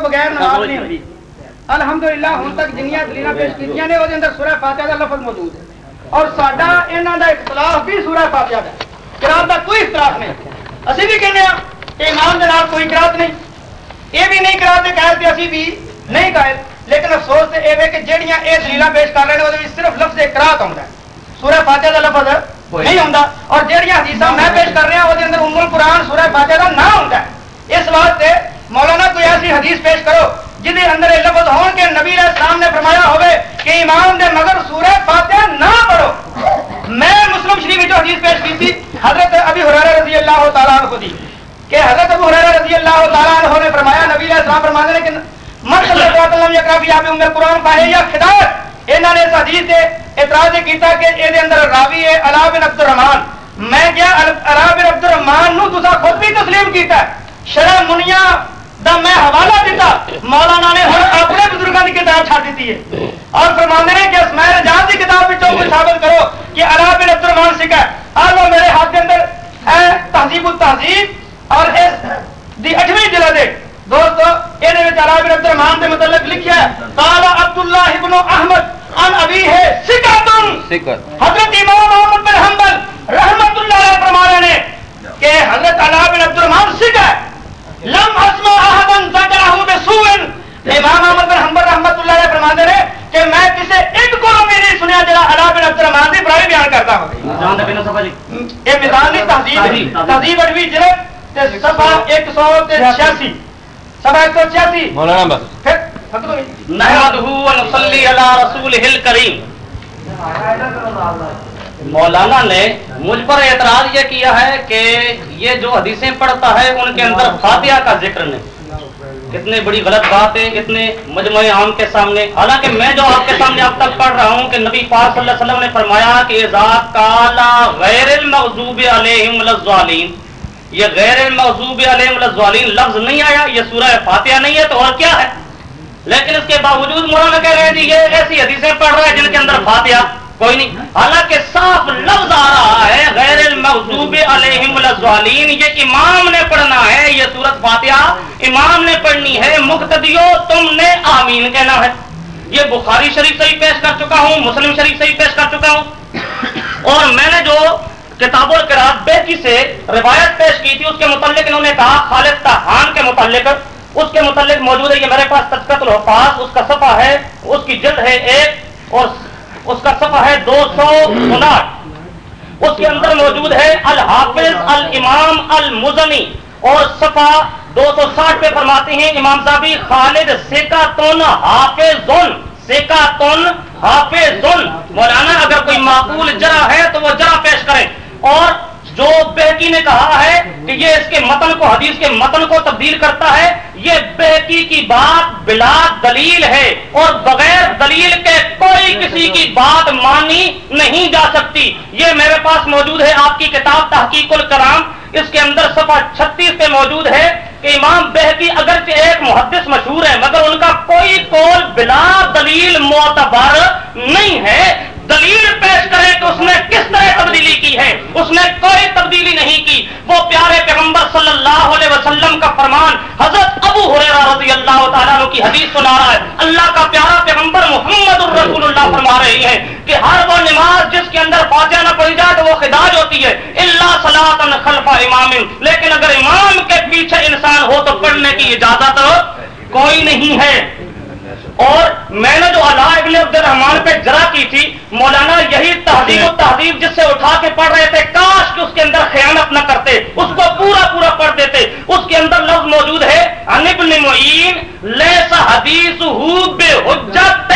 بغیر نماز نہیں پیش کیتیاں لفظ موجود اور اختلاف بھی سورہ فاتحہ کوئی اختلاف نہیں۔ اسی بھی کہنے ہاں کہ امام نہیں۔ یہ بھی نہیں قرات دے قائل بھی نہیں قائل۔ لیکن افسوس تے اے ہے کہ جڑیاں اے دلیلاں پیش کر رہے ہیں، اودے صرف لفظ قرات ہوندا ہے۔ سورہ فاتحہ کا لفظ نہیں ہوں اور جہاں حدیث میں پیش کر رہا وہ امول قرآن سورہ فاتح کا نہ ہوں اس واسطے مولانا کوئی ایسی حدیث پیش کرو جہد اندر لفظ ہون کہ نبی السلام نے فرمایا ہوئے کہ امام دے مگر سورہ فاتحہ نہ پڑھو میں مسلم شریف جو حدیث پیش کی تھی حضرت ابھی حرارہ رضی اللہ تعالیٰ عنہ دی کہ حضرت ابو حرارہ رضی اللہ تعالیٰ عنہ نے فرمایا نبی علیہ السلام فرمانے کہ من اللہ علیہ وسلم یا آپ عمر قرآن پاہے یا خدار انہوں نے اس حدیث دے اعتراض یہ کیتا کہ اے دے اندر راوی ہے علا بن عبد الرحمن میں کیا علا بن عبد الرحمن نو تسا خود بھی تسلیم کیتا ہے؟ شرح منیا دا میں حوالہ دیتا، مولانا نے ہن اپنے بزرگاں دی کتاب چھڈ دیتی ہے۔ اور فرماندے نے کہ اسماء رجال دی کتاب وچوں کوئی ثابت کرو کہ علا بن عبد الرحمن سکھا ہے۔ آ لو میرے ہاتھ کے اندر ہے تہذیب التہذیب اور اس دی اٹھویں جلد ہے۔ دوستو یہ علا بن عبد الرحمن کے متعلق لکھا ہے قال عبداللہ ابن احمد ان ابی ہے سکاتن حضرت امام محمد بن حنبل رحمت اللہ علیہ فرمانے نے کہ حضرت علا بن عبد الرحمن سکھ ہے لم اسمع احدن ذکرہ بسوء۔ امام احمد بن حنبل رحمت اللہ علیہ فرماتے ہیں کہ میں کسی ایک کو بھی نہیں سنیا جڑا علا بن عبد الرحمن دی برائی بیان کرتا دے صفحہ جی۔ یہ میدان دی تہذیب تہذیب۔ اٹھویں جلد تے صفحہ 186 صفحہ 186 مولانا بس۔ نے مجھ پر اعتراض یہ کیا ہے کہ یہ جو حدیثیں پڑھتا ہے ان کے اندر فاتحہ کا ذکر نہیں۔ کتنی بڑی غلط بات ہے اتنے مجمع عام کے سامنے۔ حالانکہ میں جو آپ کے سامنے اب تک پڑھ رہا ہوں کہ نبی پاک صلی اللہ علیہ وسلم نے فرمایا کہ غیر المغضوب علیہم الظالین یہ غیر المغضوب علیہم الظالین لفظ نہیں آیا، یہ سورہ فاتحہ نہیں ہے، تو اور کیا ہے؟ لیکن اس کے باوجود مولانا کہہ رہے ہیں جی یہ ایسی حدیثیں پڑھ رہا ہے جن کے اندر فاتحہ کوئی نہیں۔ حالانکہ صاف لفظ آ رہا ہے، غیر المغضوب علیہم الظالین یہ امام نے پڑھنا ہے، یہ سورت فاتحہ امام نے پڑھنی ہے مقتدیو تم نے آمین کہنا ہے۔ یہ بخاری شریف سے ہی پیش کر چکا ہوں، مسلم شریف سے ہی پیش کر چکا ہوں۔ اور میں نے جو کتاب القرات بیکی سے روایت پیش کی تھی، اس کے متعلق انہوں نے کہا، خالد تہان کے متعلق، اس کے متعلق موجود ہے، یہ میرے پاس تذکرت الحفاظ، اس کا صفحہ ہے، اس کی جلد ہے ایک، اور اس کا صفحہ ہے دو سو اناٹھ اس کے اندر موجود ہے الحافظ الامام المزنی، اور صفحہ دو سو ساٹھ پہ فرماتے ہیں، امام صاحبی خالد سیکا تون حافظ سیکا تون حافظ مولانا، اگر کوئی معقول جرا ہے تو وہ جرا پیش کریں۔ اور جو بہکی نے کہا ہے کہ یہ اس کے متن کو، حدیث کے متن کو تبدیل کرتا ہے، یہ بہکی کی بات بلا دلیل ہے اور بغیر دلیل کے کوئی کسی کی بات مانی نہیں جا سکتی۔ یہ میرے پاس موجود ہے، آپ کی کتاب تحقیق الکرام، اس کے اندر صفحہ چھتیس پہ موجود ہے کہ امام بہتی اگرچہ ایک محدث مشہور ہے، مگر ان کا کوئی قول بلا دلیل معتبر نہیں ہے۔ دلیل پیش کرے کہ اس نے کس طرح تبدیلی کی ہے؟ اس نے کوئی تبدیلی نہیں کی۔ وہ پیارے پیغمبر صلی اللہ علیہ وسلم کا فرمان حضرت ابو حریرہ رضی اللہ تعالیٰ کی حدیث سنا رہا ہے۔ اللہ کا پیارا پیغمبر محمد الرسول اللہ فرما رہے ہیں کہ ہر وہ نماز جس کے اندر فاتحہ نہ پڑھی جائے تو وہ خداج ہوتی ہے۔ اللہ صلاۃ خلف امام۔ لیکن اگر امام کے پیچھے انسان ہو تو پڑھنے کی اجازت کوئی نہیں ہے۔ اور میں نے جو علا ابن عبد الرحمان پہ جرا کی تھی مولانا یہی تہذیب و تہذیب جس سے اٹھا کے پڑھ رہے تھے کاش کہ اس کے اندر خیانت نہ کرتے اس کو پورا پورا پڑھ دیتے۔ اس کے اندر لفظ موجود ہے معین لیس حدیث بے حجت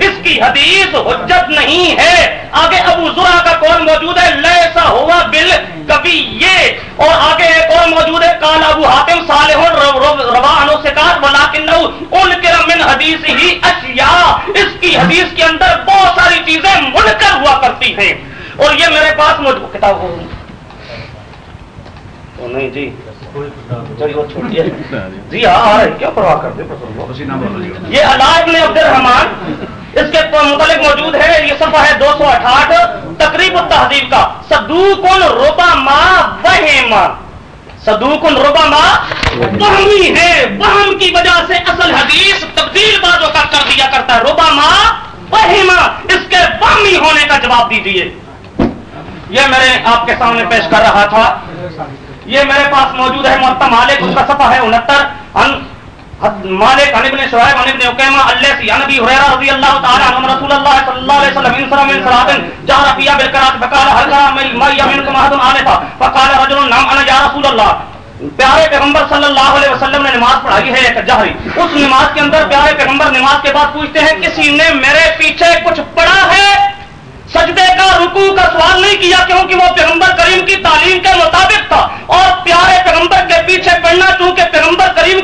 اس کی حدیث حجت نہیں ہے۔ آگے ابو ذرا کا قول موجود ہے لیسا ہوا بل کبھی یہ اور آگے ایک اور موجود ہے کال ابو حاتم صالح روا انو سے ولیکن ان کے من حدیث ہی اشیاء اس کی حدیث کے اندر بہت ساری چیزیں منکر ہوا کرتی ہیں۔ اور یہ میرے پاس موجود کتاب ہو نہیں جی جی, جی ہاں،, ہاں کیا پرواہ کرتے یہ علائب نے عبد الرحمان اس کے متعلق موجود ہے، یہ صفحہ ہے دو سو اٹھاٹھ، تقریب التحدیب کا۔ صدوق ربا ما وہما صدوق ربما وہمی ہے، وہم کی وجہ سے اصل حدیث تبدیل بازوں کا کر دیا کرتا ہے۔ ربما وہما اس کے وہمی ہونے کا جواب دیجیے یہ میں نے آپ کے سامنے پیش کر رہا تھا۔ یہ میرے پاس موجود ہے محتم مالک اس کا صفحہ ہے انہتر۔ مالک عن ابن شعیب، عن ابن عقیمہ اللیسی عن ابی حریرہ رضی اللہ تعالی عنہ رسول اللہ صلی اللہ علیہ وسلم، انصر من صلاتن جہر فیہ بالقرات، فقال هل ترى من ما يمنكم احد آنفا؟ فقال رجل، نعم، انا یا رسول اللہ پیارے پیغمبر صلی اللہ علیہ وسلم نے نماز پڑھائی ہے ایک جہری۔ اس نماز کے اندر پیارے پیغمبر نماز کے بعد پوچھتے ہیں، کسی نے میرے پیچھے کچھ پڑھا ہے؟ سجدے کا رکو کا سوال نہیں کیا، کیونکہ وہ پیغمبر کریم کی تعلیم کے مطابق تھا۔ اور پیارے پیغمبر کے پیچھے پڑھنا، چونکہ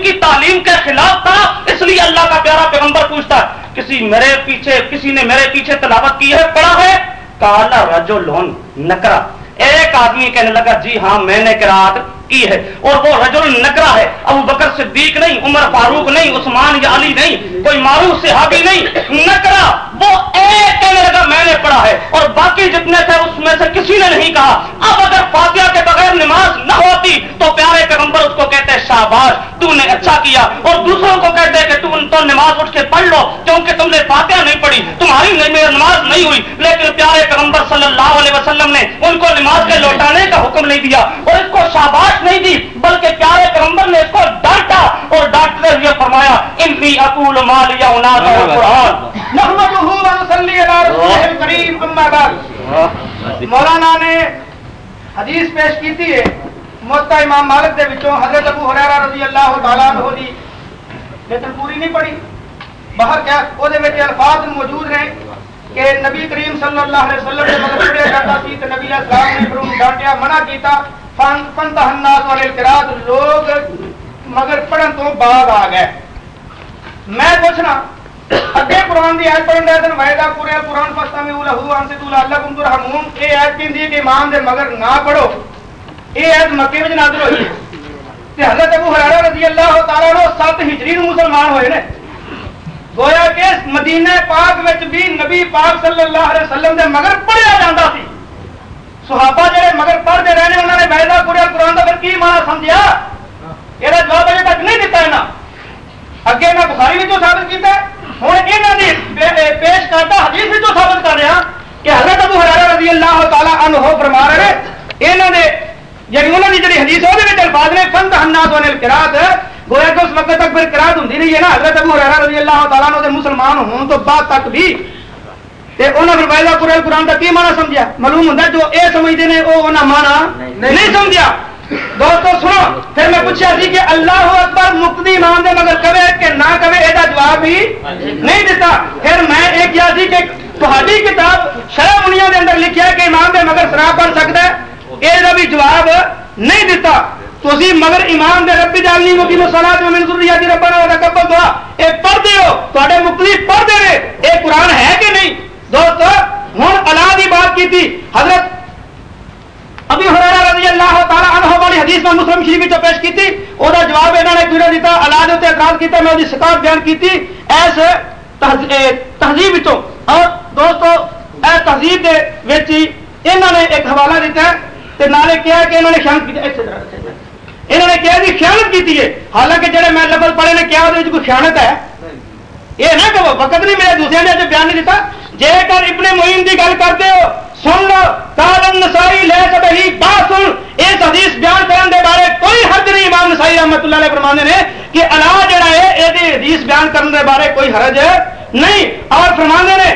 کی تعلیم کے خلاف تھا، اس لیے اللہ کا پیارا پیغمبر پوچھتا، کسی میرے پیچھے، کسی نے میرے پیچھے تلاوت کی ہے، پڑھا ہے؟ کالا رجو لون نکرا۔ ایک آدمی کہنے لگا جی ہاں میں نے کراط۔ کی ہے اور وہ رجل نکرا ہے۔ ابو بکر صدیق نہیں، عمر فاروق نہیں، عثمان یا علی نہیں، کوئی معروف صحابی نہیں۔ نکرا وہ ایک کہنے لگا، میں نے پڑھا ہے۔ اور باقی جتنے تھے، اس میں سے کسی نے نہیں کہا۔ اب اگر فاتحہ کے بغیر نماز نہ ہوتی تو پیارے پیغمبر اس کو کہتے شاباش، تو نے اچھا کیا۔ اور دوسروں کو کہتے کہ تم تو نماز اٹھ کے پڑھ لو، کیونکہ تم نے فاتحہ نہیں پڑھی۔ تمہاری نماز نہیں ہوئی، لیکن پیارے پیغمبر صلی اللہ علیہ وسلم نے ان کو نماز کے لوٹانے کا حکم نہیں دیا۔ اور اس کو شاباش نہیں دی بلکہ پیارے پیغمبر نے اس کو ڈانٹا اور ڈانٹتے ہوئے فرمایا انی اقول مال یا اناس قرآن. نحمدہ و نصلی علی رسولہ الکریم اما بعد. مولانا نے حدیث پیش کیتی ہے موتا امام مالک دے وچوں حضرت ابو ہریرہ رضی اللہ تعالی عنہ دی. لیکن پوری نہیں پڑھی. باہر کیا؟ او دے وچ الفاظ موجود ہیں کہ نبی کریم صلی اللہ علیہ وسلم نے پڑھیا کرتا سی کہ نبی علیہ السلام نے ڈانٹیا منع کیتا. فن فن الناس والقراءت لوگ مگر پڑھن تو بعد آ گئے۔ میں پوچھنا، اگے قرآن دی آیت پڑھن دے وعدہ پورے قرآن پستا فستمی لہو ان سے تو اللہ کم ترحمون۔ اے آیت کہندی ہے کہ امام دے مگر نہ پڑھو۔ اے آیت مکے وچ نازل ہوئی۔ تے حضرت ابو ہریرہ رضی اللہ تعالی عنہ 7 ہجری مسلمان ہوئے نے۔ گویا کہ مدینہ پاک وچ بھی نبی پاک صلی اللہ علیہ وسلم دے مگر پڑھیا جاندا سی۔ صحابہ جڑے مگر پڑھتے رہنے انہوں نے وعدہ پورے قرآن کا پھر کی مانا سمجھا یہ جواب ابھی تک نہیں دیتا ہے اگے میں بخاری بھی تو ثابت کیتا ہے ہوں یہ پیش کرتا حدیث بھی تو ثابت کر رہا ہاں کہ حضرت ابو حرارہ رضی اللہ تعالیٰ عنہ فرما رہے انہوں نے یعنی انہوں نے جڑی حدیث وہ الفاظ نے، فن تہنا تو القرات گویا کہ اس وقت تک پھر قرات ہوتی نہیں ہے نا، حضرت ابو حرارہ رضی اللہ تعالیٰ عنہ مسلمان ہون تو بعد تک بھی نے قرآن قرآن کا کی مانا سمجھا معلوم ہوتا جو اے سمجھتے ہیں وہ انہیں مانا نہیں سمجھا دوستو سنو پھر میں پوچھا سی کہ اللہ اکبر مقتدی امام دے مگر کبے کہ نہ کبے یہ جواب بھی نہیں دیتا پھر میں ایک کیا سی کہ تہاڈی کتاب شرح منیا دے اندر لکھیا کہ امام دے مگر شراب پڑھ سکتا ہے یہ بھی جواب نہیں دیتا تو مگر امام دے ربی جالنی مقیم صلاۃ و من ذریات ربنا و تقبل دعا اے پڑھتے ہو تواڈے مقتدی پڑھتے رہے اے قرآن ہے کہ نہیں دوست ہوں اللہ کی بات کی تھی۔ حضرت ابھی حرارہ رضی اللہ تعالیٰ عنہ والی حدیث میں مسلم شریف جو پیش کی تھی، وہ جواب انہوں نے کیوں دیتا؟ اللہ نے اعتراض کیا میں وہ شکایت بیان کی تھی۔ ایسے تہذیب اور دوستو، اے تہذیب کے انہوں نے ایک حوالہ دیتا ہے۔ تے نالے کیا کہ انہوں نے خیانت کی انہوں نے کیا جی خیانت کی ہے حالانکہ جڑے میں لفظ پڑھے نے کیا، وہ کوئی خیانت ہے۔ یہ نہ کہ وقت نہیں میرے دوسرے نے بیان نہیں دیتا جے کر ابن معین کی گل کرتے ہو سن لو کالم نسائی لے سب ہی بات سن۔ اس حدیث بیان کرنے دے بارے کوئی حرج نہیں۔ امام نسائی رحمت اللہ علیہ فرمانے نے کہ اللہ جڑا ہے یہ حدیث بیان کرنے دے بارے کوئی حرج نہیں۔ اور فرمانے نے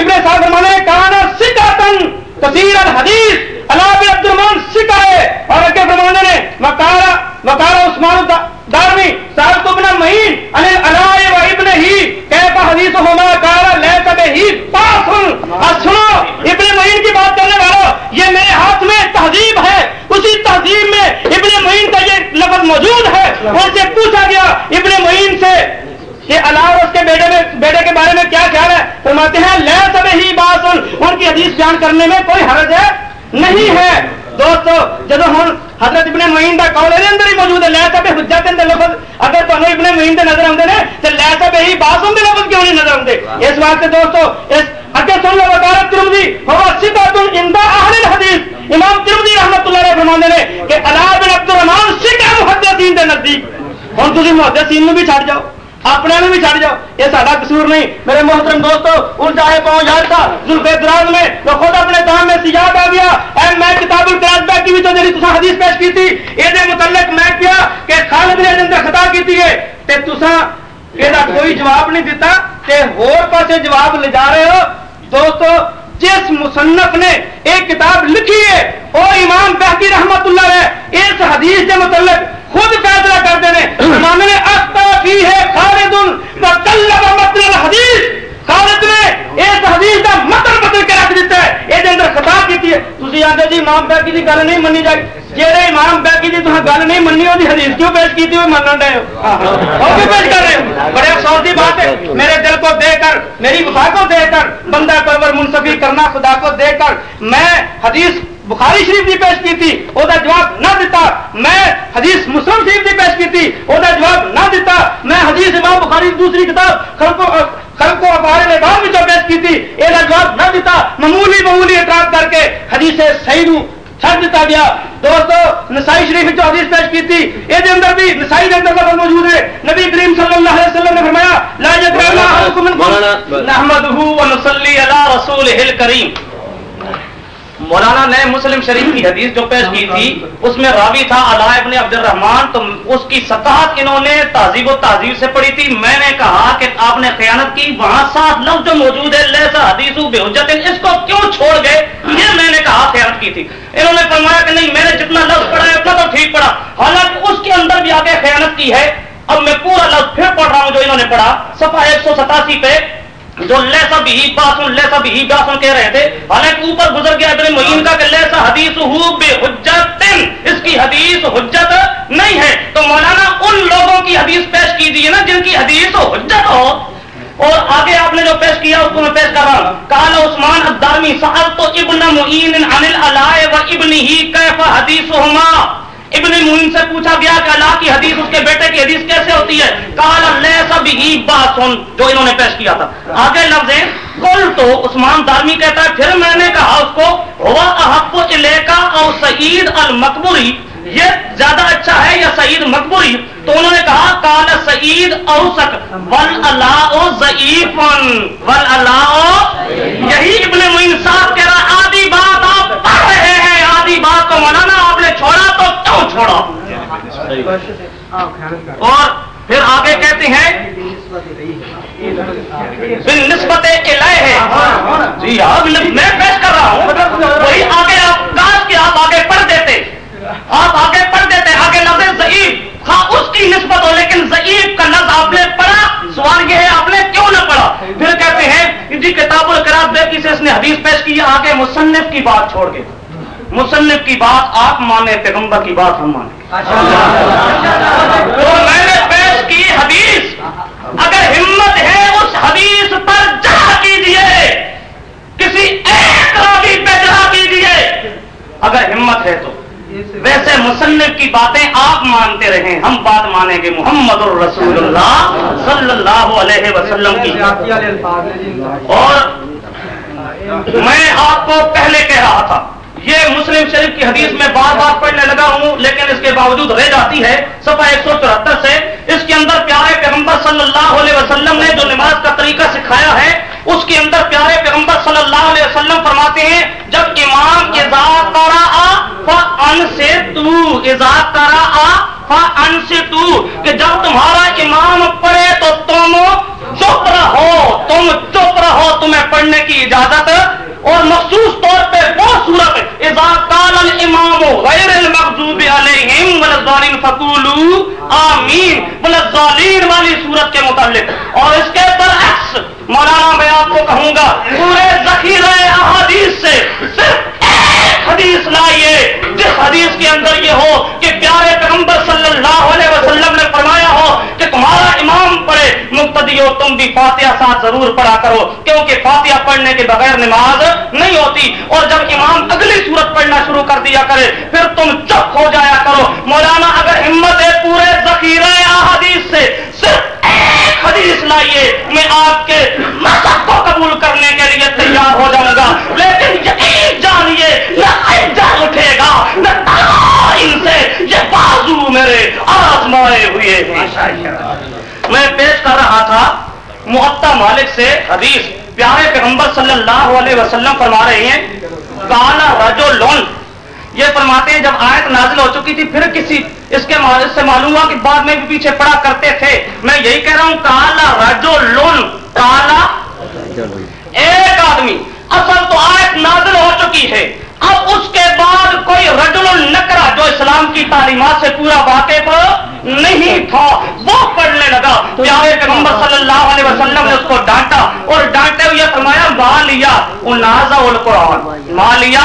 ابن صاحب فرمانے کانا سکاتن کثیر الحدیث۔ بھی عبد الرحمان سکھا ہے۔ اور اگے فرمانے نے وکارا وکارا عثمان دارمی صاحب کو ابن مہین انل علاء و ابن ہی کیفا حدیث ہما کارا لے تب ہی پاسن اور سنو، ابن مہین کی بات کرنے والا یہ میرے ہاتھ میں تہذیب ہے۔ اسی تہذیب میں ابن مہین کا یہ لفظ موجود ہے۔ ان سے پوچھا گیا، ابن مہین سے، کہ اللہ اور اس کے بیٹے میں، بیٹے کے بارے میں کیا خیال ہے؟ فرماتے ہیں لے سب ہی باسن۔ ان کی حدیث بیان کرنے میں کوئی حرج ہے؟ نہیں ہے۔ دوستو جب ہوں حضرت ابن مہین کا کال یہ اندر ہی موجود ہے لا تب حجت دے لفظ، اگر تمہیں ابن مہین دے نظر آتے ہیں تو لے سب یہی باس ہوں لفظ کیوں نہیں نظر آتے اس واسطے دوستو، اس اگے سن لو وقارت ترمذی ہو صفات عند اہل الحدیث۔ امام ترمذی رحمتہ اللہ علیہ فرماندے نے کہ الا بن عبد الرحمن سکہ محدثین دے نزدیک۔ ہن تسی محدثین نو بھی چھڈ جاؤ۔ اپنے بھی چھڈ جاؤ۔ یہ سارا قصور نہیں۔ میرے محترم دوستو الٹا پاؤں یاد تھا، زلفے دراز میں تو خود اپنے کام میں سیاحت آ گیا۔ اے میں کتاب القراض بیٹھی بھی تو جی حدیث پیش کی تھی یہ متعلق میں کیا کہ خالد نے اندر خطا کی ہے، تے تسا یہ کوئی جواب نہیں دیتا تے ہور پاسے جواب لے جا رہے ہو۔ دوستو، جس مصنف نے ایک کتاب لکھی ہے وہ امام بہتی رحمت اللہ ہے اس حدیث کے متعلق خود فیصلہ کرتے ہیں امام نے اختا کی ہے خالد مطلب حدیث خالد نے اس حدیث کا مطلب بدل کے رکھ دیتا ہے یہ اندر خطا کی ہے تھی آتے جی امام بہتی کی گل نہیں منی جائے جہے امام بیکی کی تمہیں گل نہیں منی وہ حدیث کیوں پیش کی ہوئی من رہے ہو وہ بھی پیش کر رہے ہو؟ بڑے افسوس کی بات ہے۔ میرے دل کو دے کر، میری وفا کو دے کر، بندہ پرور منصفی کرنا، خدا کو دے کر میں حدیث بخاری شریف کی پیش کی تھی وہ جواب نہ دیتا میں حدیث مسلم شریف کی پیش کی تھی وہ جواب نہ دیتا میں حدیث امام بخاری دوسری کتاب خلقوں خلق کو اپارے نے بعد میں پیش کی تھی یہ جواب نہ دیتا معمولی معمولی اعتراض کر کے حدیث صحیح نو چھڑ دیتا گیا۔ دوستو نسائی شریف جو حدیث پیش کی تھی یہ اندر بھی نسائی کے اندر لفظ موجود ہے۔ نبی کریم صلی اللہ علیہ وسلم نے فرمایا لا یکرنا احدکم من نحمده ونصلي على رسوله الكريم مولانا نے مسلم شریف کی حدیث جو پیش کی تھی، اس میں راوی تھا علاء ابن عبد الرحمان تو اس کی سطحت انہوں نے تہذیب و تہذیب سے پڑھی تھی۔ میں نے کہا کہ آپ نے خیانت کی، وہاں سات لفظ جو موجود ہے لیسا حدیث بے حجت، اس کو کیوں چھوڑ گئے؟ یہ میں نے کہا خیانت کی تھی۔ انہوں نے فرمایا کہ نہیں، میں نے جتنا لفظ پڑھا ہے، اتنا تو ٹھیک پڑھا۔ حالانکہ اس کے اندر بھی آگے خیانت کی ہے۔ اب میں پورا لفظ پھر پڑھ رہا ہوں جو انہوں نے پڑھا۔ صفحہ ایک سو ستاسی پہ جو لیسا بھی باسن، لیسا بھی باسن کہہ رہے تھے، حالانکہ اوپر گزر گیا ابن معین کا کہ لیسا حدیث ہو بے حجت اس کی حدیث حجت نہیں ہے۔ تو مولانا، ان لوگوں کی حدیث پیش کیجیے نا جن کی حدیث حجت ہو۔ اور آگے آپ نے جو پیش کیا، اس کو میں پیش کر رہا ہوں۔ کال عثمان الدارمی صاحب تو ابن معین عن العلاء و ابن ہی کیف حدیثہما؟ ابن معین سے پوچھا گیا کہ اللہ کی حدیث، اس کے بیٹے کی حدیث کیسے ہوتی ہے؟ کال اللہ سب ہی باسن، جو انہوں نے پیش کیا تھا۔ آگے لفظ ہے کل تو، عثمان دارمی کہتا ہے، پھر میں نے کہا اس کو، ہوا احب الیکا او سعید المقبوری، یہ زیادہ اچھا ہے یا سعید مقبوری؟ تو انہوں نے کہا کال سعید اوسک، ول اللہ ضعیف ول اللہ یہی ابن معین صاحب کہہ رہا آدھی بات آپ پڑھ رہے ہیں، آدھی بات کو منانا آپ نے چھوڑا تو چھوڑا اور پھر آگے کہتے ہیں نسبت ہے۔ جی اب میں پیش کر رہا ہوں۔ وہی آگے آپ کاش کے آپ آگے پڑھ دیتے۔ آپ آگے پڑھ دیتے، آگے لفظ ضعیف۔ ہاں اس کی نسبت ہو، لیکن ضعیف کا لفظ آپ نے پڑھا۔ سوال یہ ہے، آپ نے کیوں نہ پڑھا؟ پھر کہتے ہیں جی کتاب القراب بے سے اس نے حدیث پیش کی آگے مصنف کی بات چھوڑ گئے۔ مصنف کی بات آپ مانے پیغمبر کی بات ہم مانے تو میں نے پیش کی حدیث۔ اگر ہمت ہے اس حدیث پر جہاں کیجیے کسی ایک راوی پہ جہاں کیجیے اگر ہمت ہے تو۔ ویسے مصنف کی باتیں آپ مانتے رہیں، ہم بات مانیں گے محمد الرسول اللہ صلی اللہ علیہ وسلم کی۔ اور میں آپ کو پہلے کہہ رہا تھا یہ مسلم شریف کی حدیث میں بار بار پڑھنے لگا ہوں، لیکن اس کے باوجود رہ جاتی ہے سفا ایک سو چوہتر سے۔ اس کے اندر پیارے پیغمبر صلی اللہ علیہ وسلم نے جو نماز کا طریقہ سکھایا ہے، اس کے اندر پیارے پیغمبر صلی اللہ علیہ وسلم فرماتے ہیں، جب امام اضاف ان سے تو ان سے تو کہ جب تمہارا امام پڑھے تو تم چپ رہو، تم چپ رہو، تمہیں پڑھنے کی اجازت اور مخصوص طور پہ وہ صورت اذا قال الامام غیر المغضوب علیہم والظالین فقولوا آمین والظالین والی صورت کے متعلق۔ اور اس کے برعکس مولانا میں آپ کو کہوں گا پورے ذخیرہ احادیث سے صرف ایک حدیث لائیے جس حدیث کے اندر یہ ہو کہ پیارے پیغمبر صلی اللہ علیہ وسلم نے فرمایا ہو کہ تمہارا امام پڑھے مقتدی ہو، تم بھی فاتحہ ساتھ ضرور پڑھا کرو، کیونکہ فاتحہ پڑھنے کے بغیر نماز نہیں ہوتی۔ اور جب امام اگلی صورت پڑھنا شروع کر دیا کرے، پھر تم چپ ہو جایا کرو۔ مولانا، اگر ہمت ہے پورے ذخیرہ احادیث سے، صرف ایک حدیث لائیے، میں آپ کے مذہب کو قبول کرنے کے لیے تیار ہو جاؤں گا۔ لیکن یقین جانیے، نہ جان اٹھے گا، نہ ان سے، یہ بازو میرے آزمائے فرمائیے میں پیش کر رہا تھا محتا مالک سے حدیث۔ پیارے پیغمبر صلی اللہ علیہ وسلم فرما رہے ہیں کالا رجو لون یہ فرماتے ہیں، جب آیت نازل ہو چکی تھی، پھر کسی، اس کے سے معلوم ہوا کہ بعد میں بھی پیچھے پڑا کرتے تھے۔ میں یہی کہہ رہا ہوں کالا رجو لون کالا ایک آدمی اصل تو آیت نازل ہو چکی ہے اب اس کے بعد کوئی رجل النکرا جو اسلام کی تعلیمات سے پورا واقف نہیں تھا وہ پڑھنے لگا پیارے پیغمبر صلی اللہ علیہ وسلم نے اس کو ڈانٹا اور ڈانٹے ہوئے فرمایا، ماں لیا نازا القرآن ماں لیا،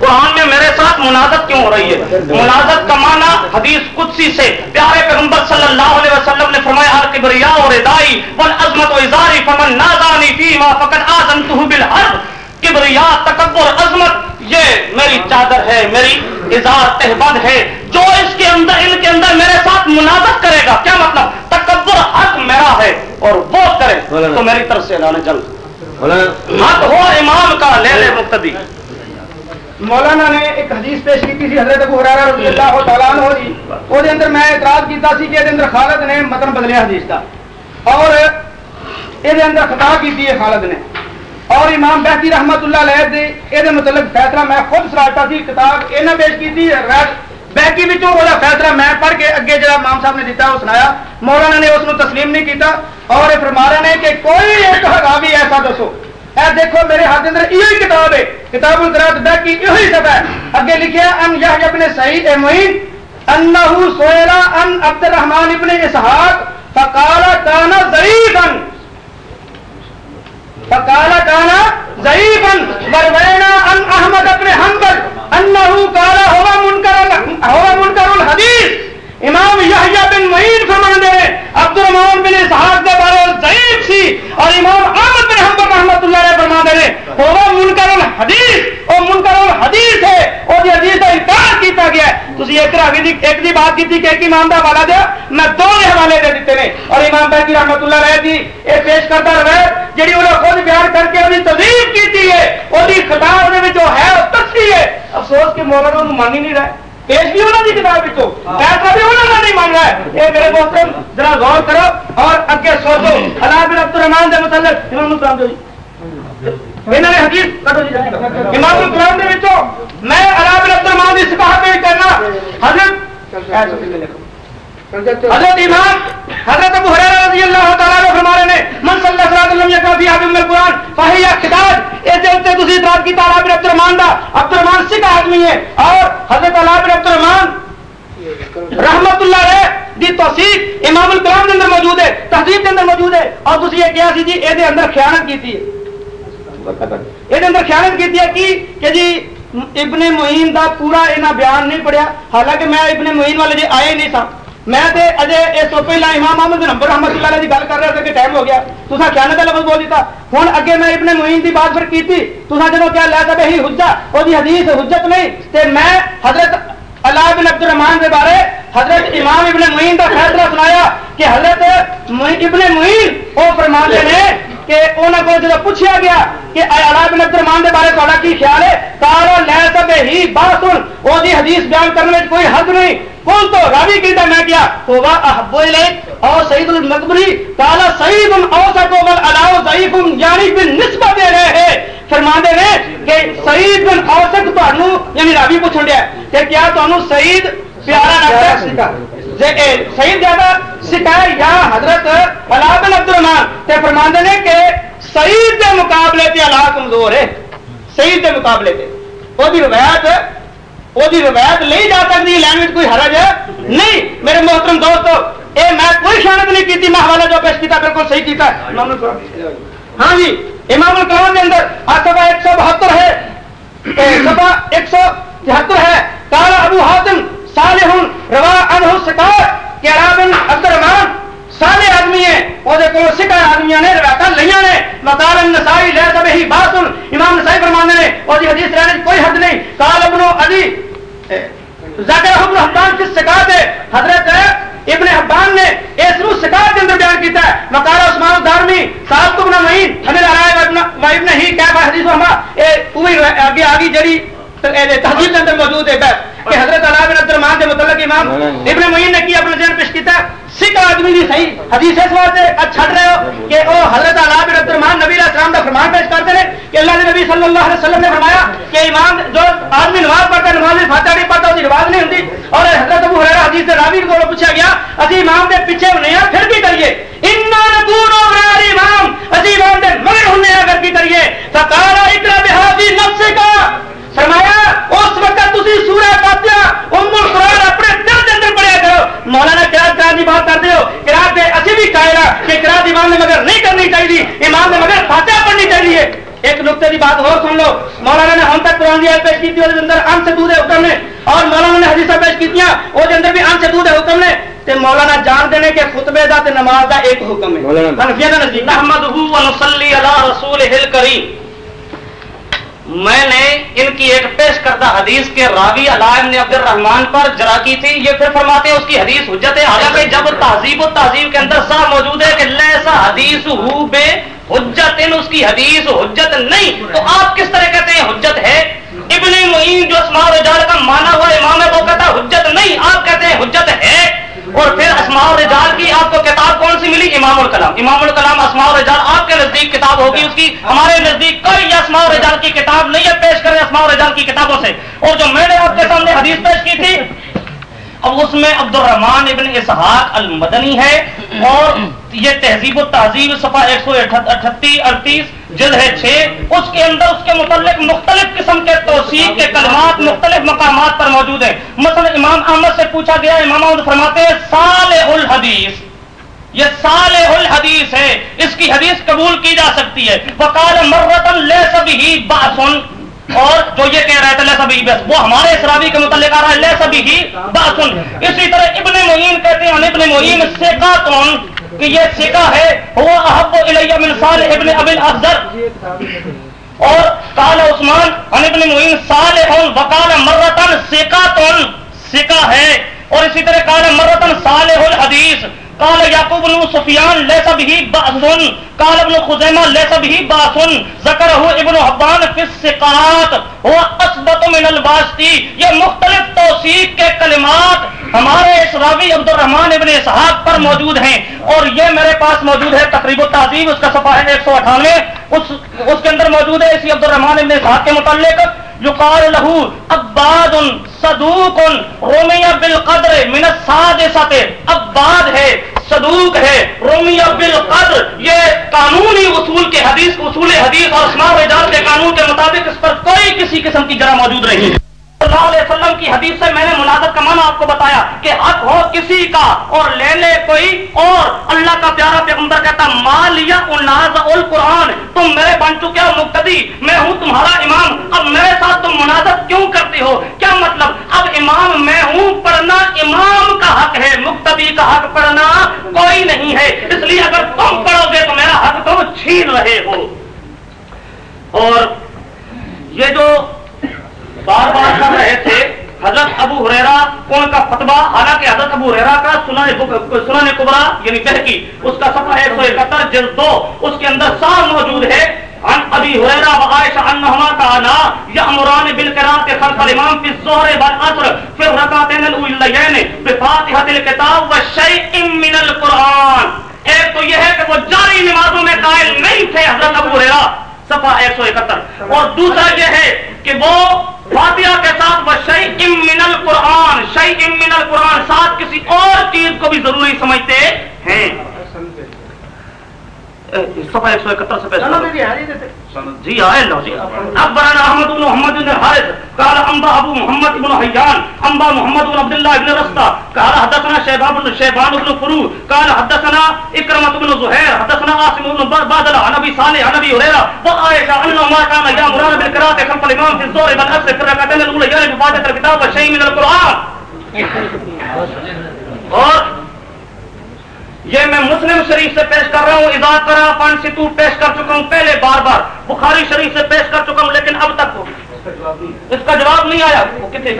قرآن میں میرے ساتھ منازت کیوں ہو رہی ہے؟ منازت کا معنی حدیث قدسی سے۔ پیارے پیغمبر صلی اللہ علیہ وسلم نے فرمایا، ہر کبریا اور ادائی والعظمت و ازاری، فمن نازانی فی ما فقط آزمتہ بالحرب۔ کبریا، تکبر، عظمت یہ میری چادر ہے میری اظہار تہبند ہے۔ جو اس کے اندر ان کے اندر میرے ساتھ منازت کرے گا کیا مطلب؟ تکبر حق میرا ہے اور وہ کرے تو میری طرف سے اعلان جنگ حق ہو امام کا لے لے مقتدی۔ مولانا نے ایک حدیث پیش کی تھی حضرت ابو حرارہ رضی اللہ تعالیٰ عنہ جی۔ وہ دے اندر میں اعتراض کیتا سی کہ دے اندر خالد نے متن بدلیا حدیث کا اور یہ دے اندر خطا کی تھی خالد نے۔ اور امام بہتی رحمت اللہ علیہ دے یہ متعلق فیصلہ میں خود سراٹا سی کتاب یہ پیش کی تھی بہتی بچوں وہ فیصلہ میں پڑھ کے اگے جڑا امام صاحب نے دیتا وہ سنایا۔ مولانا نے اس کو تسلیم نہیں کیتا اور فرما رہے ہیں کہ کوئی ایک حراوی ایسا دسو۔ اے دیکھو، میرے ہاتھ اندر یہی کتاب ہے۔ کتاب القرات بہتی یہی سب ہے۔ اگے لکھیا ان یہ ابن سعید معین انه سئل ان عبد الرحمن ابن اسحاق فقال كان ضعيفا فقال كان ضعيفا وروينا عن احمد بن حنبل انه قال، هو منكر هو منكر الحديث. امام یحییٰ بن معین فرماندے عبد الرحمن بن اسحاق کے بارے ضعیف سی اور امام احمد بن حنبل رحمۃ اللہ علیہ فرماندے نے وہ منکر الحدیث او منکر الحدیث ہے او دی حدیث کا انکار کیتا گیا ہے۔ تسی ایک راوی دی ایک دی بات کیتی کہ ایک امام دا حوالہ دیا میں دو دے حوالے دے دیتے نے اور امام بیتی رحمۃ اللہ علیہ دی اے پیش کرتا روایت، جڑی انہوں نے خود بیان کر کے انہی تذیب کیتی ہے او دی خطاب دے وچ جو ہے او تصحیح ہے۔ افسوس کہ مولانا نو مان ہی نہیں رہا پیش بھی انہوں کی کتاب پیسہ بھی انہوں نے نہیں مان ہے۔ یہ میرے محترم ذرا غور کرو اور اگے سوچو۔ اللہ بن عبد الرحمان دے متعلق امام القرآن دو جی۔ انہوں نے حدیث کٹو جی امام القرآن دے وچوں میں اللہ بن عبد الرحمان دی سپاہ پیش کرنا۔ حضرت حضرت امام، حضرت ابو حریرہ رضی اللہ تعالی عنہ فرما رہے ہیں، من صلی اللہ علیہ وسلم یقرا فی حبیب القرآن، فہی خداج اے دے تے تسی اعتراض کیتا علی بن عبد الرحمن دا عبد الرحمن سکھ آدمی ہے اور حضرت علی بن عبد الرحمن رحمت اللہ علیہ دی توثیق امام الکلام دے اندر موجود ہے، تہذیب دے اندر موجود ہے اور تسی یہ کیا سی جی اے دے اندر خیانت کیتی ہے اے دے اندر خیانت کیتی ہے کی کہ جی ابن معین دا پورا انہاں بیان نہیں پڑھیا، حالانکہ میں ابن معین والے جی آئے نہیں سا۔ میں تے اجے اس تو پہلا امام احمد بن حنبل رحمۃ اللہ علیہ دی گل کر رہا تھا کہ ٹائم ہو گیا۔ تساں خیانت دا لفظ بول دیتا ہن اگے میں ابن معین دی بات پھر کیتی۔ تساں جدوں کیا لا تبے ہی حجہ او دی حدیث حجت نہیں۔ تے میں حضرت اللہ بن عبد الرحمان کے بارے حضرت امام ابن معین کا فیصلہ سنایا کہ حضرت ابن معین وہ فرماتے ہیں کہ انہوں کو جب پوچھا گیا کہ اللہ بن عبد الرحمان کے بارے تھوڑا کی خیال ہے؟ کارو لے سب ہی بات سن وہ دی حدیث بیان کرنے میں کوئی حد نہیں۔ کون تو راوی کہتا میں کیا؟ ہوگا احب الیک، او سعید المقبری کالا سعید او سکو بل علاو ضعیف یعنی بن دے رہے ہیں۔ فرماندے نے کہ سعید بن اوسک تانوں یعنی راوی پوچھن دیا کہ کیا تانوں سعید پیارا لگتا ہے؟ سعید زیادہ سکھائے یا حضرت علا بن عبد الرحمان تے فرماندے نے کہ سعید دے مقابلے تے علا کمزور ہے۔ سعید دے مقابلے تے۔ وہ دی روایت وہ روایت لے جا سکتی لین میں کوئی حرج ہے؟ نہیں۔ میرے محترم دوستو، اے میں کوئی خیانت نہیں کی میں حوالہ جو پیش کیا بالکل صحیح کیتا ہے۔ ہاں جی امام الکلام کے اندر سفا ایک سو بہتر ہے۔ سفا ایک سو تہتر ہے۔ کالا ابو حاتم صالح روا انہ سکار کہ بن عبد الرحمان سارے آدمی ہیں وہ کو سکھا آدمی نے روایت لیا نے۔ مقال النسائی لے سب ہی بات امام نسائی فرمانے نے۔ اور یہ حدیث رہنے کوئی حد نہیں۔ کال ابن علی ذکر ابن حبان کی سکاط ہے۔ حضرت ابن حبان نے اس رو سکاط کے اندر بیان کیتا ہے۔ مقال عثمان الدارمی صاحب کو ابن معین، ہمیں لڑائے وابن ہی کیا حدیث ہما اے وہی آگے آگے جڑی تحجیب کے اندر موجود ہے۔ کہ حضرت علی بن عبد الرحمن کے متعلق امام ابن معین نے کیا اپنے ذہن پیش کیتا۔ سکھ آدمی بھی صحیح حدیث اس واسطے چھڑ رہے ہو کہ او حضرت علی بن عبد الرحمن نبی علیہ السلام کا فرمان پیش کرتے ہیں کہ اللہ کے نبی صلی اللہ علیہ وسلم نے فرمایا کہ امام جو آدمی نماز پڑھتا ہے نماز فاتحہ نہیں پڑھتا اس کی نماز نہیں ہوتی اور حضرت ابو ہریرہ حدیث سے راوی کو پوچھا گیا اسی امام کے پیچھے ہونے ہیں پھر بھی کریے؟ انا نکون غیر امام اسی امام کے مگر ہونے ہیں اگر بھی کریے؟ فقال اقرا بهذه نفسك۔ فرمایا اس وقت تسی سورہ فاتحہ ام القرآن اپنے دل کے اندر پڑھیا کرو۔ مولانا قرات کرا دی بات کرتے ہو قرات دے اسی بھی قائل ہاں کہ قرات امام نے مگر نہیں کرنی چاہیے امام نے مگر فاتحہ پڑھنی چاہیے ایک نقطے کی بات اور سن لو مولانا نے ہم تک قرآن آیت پیش کی تھی اس اندر ان سے دور حکم نے اور مولانا نے حدیثہ پیش کی تھی اس اندر بھی ان سے دور حکم نے۔ تے مولانا جان دینے کے خطبے دا تے نماز دا ایک حکم ہے۔ حنفیہ دا نزدیک۔ نحمدہ و نصلی علی رسولہ الکریم۔ میں نے ان کی ایک پیش کردہ حدیث کے راوی علائم نے عبد الرحمان پر جرا کی تھی۔ یہ پھر فرماتے ہیں اس کی حدیث حجت ہے۔ حالانکہ جب تہذیب و تہذیب کے اندر سا موجود ہے کہ لیسا حدیث ہو بے حجت، ان اس کی حدیث حجت نہیں۔ تو آپ کس طرح کہتے ہیں حجت ہے؟ ابن معین جو اسماء رجال کا مانا ہوا امام ہے، وہ کہتا ہے حجت نہیں۔ آپ کہتے ہیں حجت ہے۔ اور پھر اسماء رجال کی آپ کو کتاب کون سی ملی؟ امام الکلام. امام الکلام اسماء رجال آپ کے نزدیک کتاب ہوگی اس کی. ہمارے نزدیک کوئی اسماء رجال کی کتاب نہیں ہے، پیش کریں اسماء رجال کی کتابوں سے. اور جو میں نے آپ کے سامنے حدیث پیش کی تھی، اب اس میں عبد الرحمان ابن اسحاق المدنی ہے اور یہ تہذیب و تہذیب صفحہ ایک سو اٹھتی، اڑتیس، جلد ہے چھ، اس کے اندر اس کے متعلق مختلف قسم کے توثیق، کے کلمات، مختلف مقامات پر موجود ہیں۔ مثلا امام احمد سے پوچھا گیا، امام احمد فرماتے ہیں، صالح الحدیث۔ یہ صالح الحدیث ہے، اس کی حدیث قبول کی جا سکتی ہے۔ وقال مرتن لیس بھی باسن اور جو یہ کہہ رہا تھا سبھی بس وہ ہمارے اسراوی کے متعلق آ رہا ہے لے سبھی ہی باسن اسی طرح ابن معین کہتے ہیں ابن معین سیکاتون کہ یہ سکا ہے وہ احب الیہ من صالح ابن ابن افضل اور قال عثمان عن ابن معین صالح وقال مرتن سکاتون سکا ہے۔ اور اسی طرح قال مرتن صالح الحدیث۔ قال یعقوب بن سفیان لیس به باس قال ابن خزیمہ لیس به باس ذکرہ ابن حبان فی الثقات، هو اثبت من الواسطی. یہ مختلف توثیق کے کلمات ہمارے اس راوی عبد الرحمن ابن اسحاق پر موجود ہیں اور یہ میرے پاس موجود ہے تقریب التعظیم اس کا صفحہ ہے 198 اس اس کے اندر موجود ہے اسی عبد الرحمن ابن اسحاق کے متعلق. یقال له عباد صدوق رومیا بالقدر من السادسۃ عباد ہے، صدوق ہے رومیا بالقدر. یہ قانونی اصول کے حدیث، اصول حدیث اور اسماء رجال کے قانون کے مطابق اس پر کوئی کسی قسم کی جرا موجود نہیں ہے۔ اللہ علیہ وسلم کی حدیث سے میں نے مناظر کا معنی آپ کو بتایا کہ حق ہو کسی کا اور لے لے کوئی اور اللہ کا پیارا پیغمبر کہتا مالیا اناز القرآن، تم میرے بن چکے ہو، مقتدی، میں ہوں تمہارا امام، اب میرے ساتھ تم مناظر کیوں کرتے ہو؟ کیا مطلب؟ اب امام میں ہوں، پڑھنا امام کا حق ہے، مقتدی کا حق پڑھنا کوئی نہیں ہے۔ اس لیے اگر تم پڑھو گے تو میرا حق تم چھین رہے ہو۔ اور یہ جو بار بار کر رہے تھے۔ حضرت ابو ہریرا کون کا فتوا حالانکہ حضرت ابو ہریرا کا سنن کبرا یعنی بہکی اس کا سفر ایک سو اکہتر، جلد دو، اس کے اندر صاف موجود ہے۔ عن ابي هريره وعائشه انهما كانا يامران بالقراءه خلف الامام في الظهر والعصر في الركعتين الاوليين بفاتحه الكتاب وشيء من القران ایک تو یہ ہے کہ وہ جاری نمازوں میں قائل نہیں تھے حضرت ابو ہریرا صفحہ ایک سو اکہتر۔ اور دوسرا یہ ہے کہ وہ فاتحہ کے ساتھ وہ شعی من القرآن شعی من القرآن ساتھ کسی اور چیز کو بھی ضروری سمجھتے ہیں۔ صفحہ ایک سو اکہتر سے پہلے جی آئے لو جی۔ اکبران احمد بن محمد بن حارث۔ قال انبا ابو محمد بن حیان۔ انبا محمد بن عبداللہ بن رسطہ قال حدثنا شیبان بن شیبان بن فرو قال حدثنا اکرمت بن زہیر۔ حدثنا عاصم بن بادل۔ عن ابي صالح، عن ابي هريره وعائشه انه ما كان يامرون بالقراءه خلف الامام في الظهر والعصر في الركعتين الاوليين بفاتحه الكتاب وشيء من القران اور یہ میں مسلم شریف سے پیش کر رہا ہوں اضاف کرا پان ستو پیش کر چکا ہوں پہلے بار بار۔ بخاری شریف سے پیش کر چکا ہوں لیکن اب تک اس کا جواب نہیں آیا۔ کتنے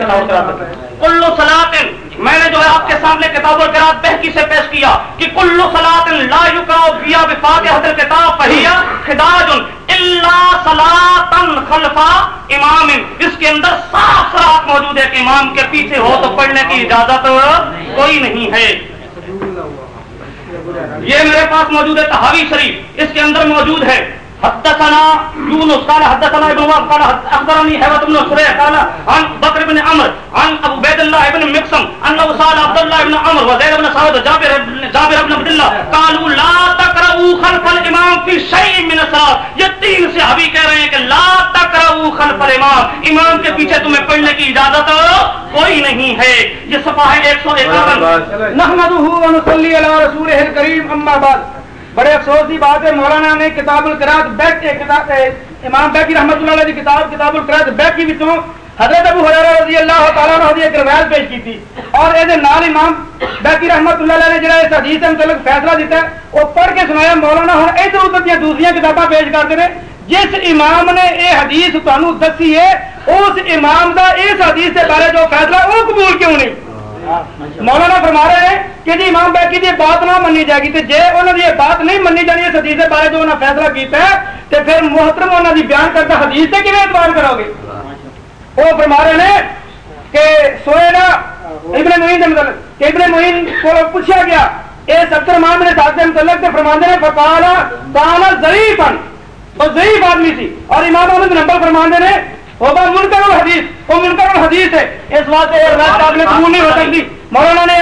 کلو سلاطن میں نے جو ہے آپ کے سامنے کتاب القرات بہکی سے پیش کیا کہ کل صلاۃ لا یقرا فیها بفاتحه الكتاب فهي خداج الا صلاۃ خلفا امام۔ اس کے اندر صاف صراحت موجود ہے کہ امام کے پیچھے ہو تو پڑھنے کی اجازت کوئی نہیں ہے۔ یہ میرے پاس موجود ہے تحاوی شریف اس کے اندر موجود ہے حدثنا يونس قال حدثنا ابن وهب قال اخبرني هبه بن سريع قال عن بكر بن عمرو عن ابو عبيد الله بن مقسم انه سال عبد الله بن عمرو وزيد بن سعد جابر جابر بن عبد الله قالوا لا تقرؤوا خلف الامام في شيء من الصلاه یہ تین صحابی کہہ رہے ہیں کہ لا تقرؤوا خلف الامام امام کے پیچھے تمہیں پڑھنے کی اجازت کوئی نہیں ہے۔ یہ صفحہ ہے 151 نحمده ونصلي على رسوله الكريم اما بعد۔ بڑے افسوس کی بات ہے، مولانا نے کتاب القرات بیک کتاب امام بیکی رحمت اللہ علیہ کی کتاب کتاب القرات بیکی وچوں حضرت ابو ہریرہ رضی اللہ تعالی عنہ دی ایک روایت پیش کی تھی۔ اور اے دے نال امام بیکی رحمت اللہ علیہ نے جڑا اس حدیث دے متعلق فیصلہ دیتا ہے، وہ پڑھ کے سنایا، مولانا ہن ادھر ادھر دی دوسری کتاباں پیش کرتے ہیں جس امام نے اے حدیث تانوں دسی ہے، اس امام دا اس حدیث کے بارے جو فیصلہ وہ قبول کیوں نہیں؟ مولانا فرما رہے ہیں کہ جی امام بیکی دی بات نہ منی جائے گی، تے جے انہاں دی بات نہیں منی جانی اس حدیث دے بارے جو انہاں فیصلہ کیتا ہے، تے پھر محترم انہاں دی بیان کرتا حدیث تے کیویں اعتبار کرو گے؟ وہ فرما رہے ہیں کہ سوئے نا، ابن معین دے متعلق، کہ ابن معین کو پوچھا گیا، اے ستر ماہ میرے ساتھ دے متعلق، تے فرماندے نے، فقالا کانا ضعیفن وہ ضعیف آدمی سی۔ اور امام احمد نمبر فرماندے نے وہ بات منکر الحدیث وہ منکر الحدیث ہے۔ اس واسطے یہ روایت قابل قبول نہیں ہو سکتی۔ مولانا نے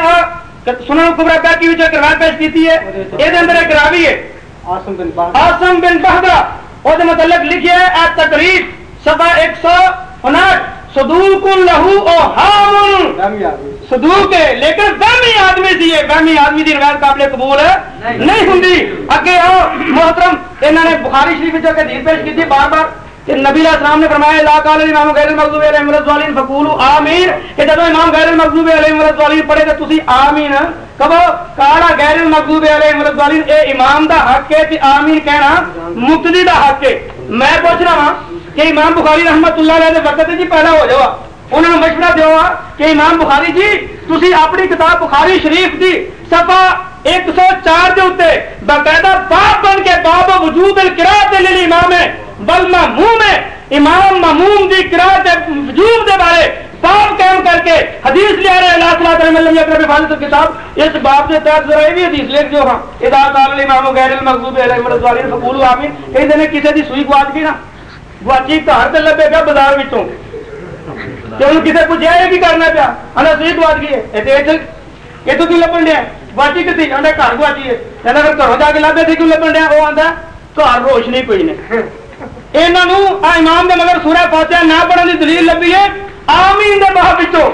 سنن کبرا کا کی وچ روایت پیش کی ہے اے دے اندر ایک راوی ہے۔ عاصم بن عاصم بن بہدرا او دے متعلق لکھیا ہے ات تقریب صفحہ 159 صدوق لہو او ہام صدوق ہے لیکن وہمی آدمی سی ہے وہمی آدمی دی روایت قابل قبول ہے؟ نہیں۔ ہوندی اگے آؤ محترم انہاں نے بخاری شریف وچ حدیث پیش کی تھی بار بار کہ نبی علیہ السلام نے فرمایا، لا قال امام غیر المغضوب علیہم الضالین، فقولوا آمین، کہ جب امام غیر المغضوب علیہم الضالین پڑھے تو تسی آمین کہو کالا غیر المغضوب علیہم الضالین، اے امام دا حق ہے کہ آمین کہنا مقتدی دا حق ہے۔ میں پوچھ رہا ہوں کہ امام بخاری رحمت اللہ علیہ دے وقت جی پیدا ہو جاؤ۔ انہوں نے مشورہ دیا ہاں کہ امام بخاری جی تسی اپنی کتاب بخاری شریف دی صفحہ ایک سو چار دے اتنے باقاعدہ باب بن کے باب وجوب القراءت للامام ہے۔ بل ماموم ہے۔ امام ماموم جی دی قراءت وجوب دے بارے باب قائم کر کے حدیث لے رہے اللہ صلی اللہ علیہ وسلم اکرم حفاظت کتاب اس باب کے تحت ذرا بھی حدیث لکھ جو ہاں اذا قال الامام غیر المغضوب علیہم ولا الضالین فقولوا آمین۔ کہیں نے کسی دی سوئی گواچ گئی نا گواچی تو ہر تے لبے گا بازار وچوں۔ کہ انہوں کسی پوچھا ہے کی کرنا پیا۔ انا سوئی گواچ گئی ہے۔ یہ تو کی لبن دیا گواچی کتنی انہیں گھر گواچی ہے۔ کہنا پھر گھروں جا کے لبے تھی کیوں لبن دیا وہ آتا گھر روشنی کوئی نہیں انہوں امام دے مگر سورہ فاتحہ نہ پڑھن دی دلیل لبھی ہے آمین دے باب پچھو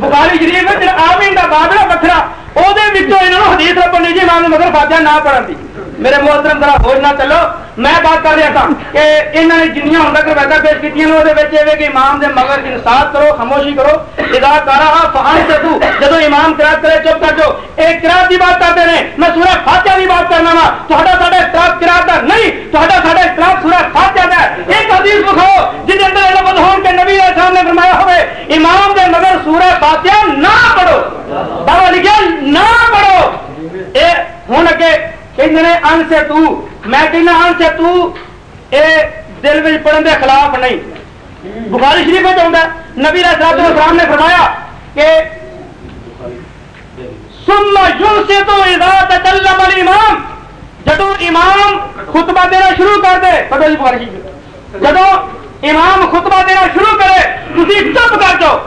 بخاری شریف ہے وچ آمین دا باب بکھرا حدیث جی امام مگر فاتحہ نہ پڑھن دی میرے محترم ذرا نہ چلو میں بات کر رہا تھا کہ انہوں نے جنیاں ہوں تک روایتاں پیش کی وہ کہ امام دے مگر انصاف کرو خاموشی کرو اذا کرا فہم جدو امام قرات کرے چپ کر جو بات کرتے ہیں میں سورہ فاتحہ دی بات کرنا وا تہاڈا ساڈا اختلاف نہیں تہاڈا ساڈا اختلاف سورہ فاتحہ ہے ایک حدیث بخاؤ جس دے لفظ ہون نبی علیہ السلام نے فرمایا ہوئے امام دے مگر سورہ فاتحہ نہ پڑھو بابا لکھیا نہ پڑھو اے ہن اگے ہیں ان سے تو میں کہنا ان سے تو اے دل میں پڑھن دے خلاف نہیں بخاری شریف میں آتا نبی علیہ السلام نے فرمایا کہ ثم ينصت اذا تكلم الامام جدو امام خطبہ دینا شروع کر دے پڑھو جی بخاری شریف جدو امام خطبہ دینا شروع کرے تسی چپ کر جاؤ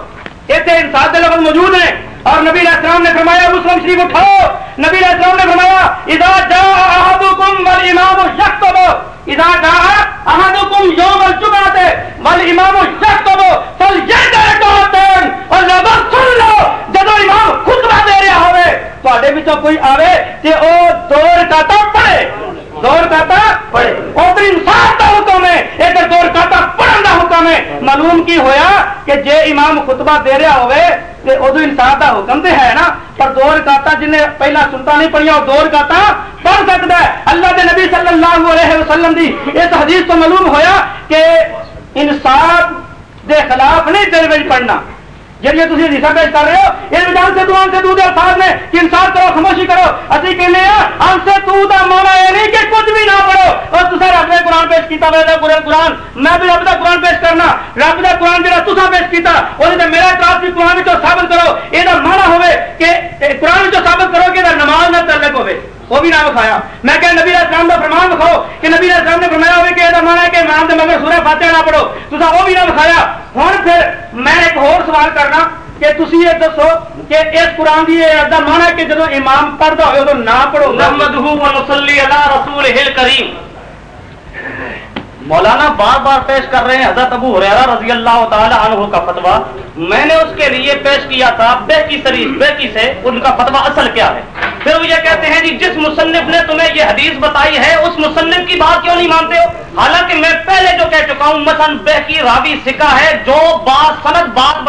ایتھے انصاف دے لفظ موجود ہیں اور نبی علیہ السلام نے فرمایا مسلم شریف اٹھاؤ نبی علیہ السلام نے فرمایا، اذا جاء احدكم والامام يخطب اذا جاء احدكم يوم الجمعه والامام يخطب فليدع امام خطبہ دے رہا ہوے تواڈے وچوں کوئی آوے تے او دو رکعتاں پڑھے زور داتا اور انصاف دا حکم ہے۔ ایک زور داتا پڑھن دا حکم ہے۔ معلوم کی ہویا کہ جے امام خطبہ دے رہا ہوئے تے اودو انصاف دا حکم تے ہے نا، پر دور کاتا جنہیں پہلا سنتا نہیں پڑھیا، اور دور کاتا پڑھ سکتا ہے۔ اللہ دے نبی صلی اللہ علیہ وسلم دی اس حدیث تو معلوم ہویا کہ انسان دے خلاف نہیں دل وچ پڑھنا۔ جی تھی حدیث پیش کر رہے ہو، یہ جان سے تو ان سے تو دے الفاظ نے کہ انسان کرو، خاموشی کرو۔ اسی کہنے ہیں ان سے تو دا مانا ہے۔ کیتا وہ بھی نہ سوال کرنا کہ تسی دسو کہ اس قرآن دی یہ ہے کہ جدوں امام پڑھدا ہوئے پڑھو۔ ہو مولانا بار بار پیش کر رہے ہیں حضرت ابو حریرہ رضی اللہ تعالی عنہ کا فتویٰ۔ میں نے اس کے لیے پیش کیا تھا، بے کی شریف بے کی سے ان کا فتویٰ اصل کیا ہے؟ پھر وہ یہ کہتے ہیں جی جس مصنف نے تمہیں یہ حدیث بتائی ہے، اس مصنف کی بات کیوں نہیں مانتے ہو؟ حالانکہ میں پہلے جو کہہ چکا ہوں، مثلا بے کی راوی سکا ہے، جو بات سند بات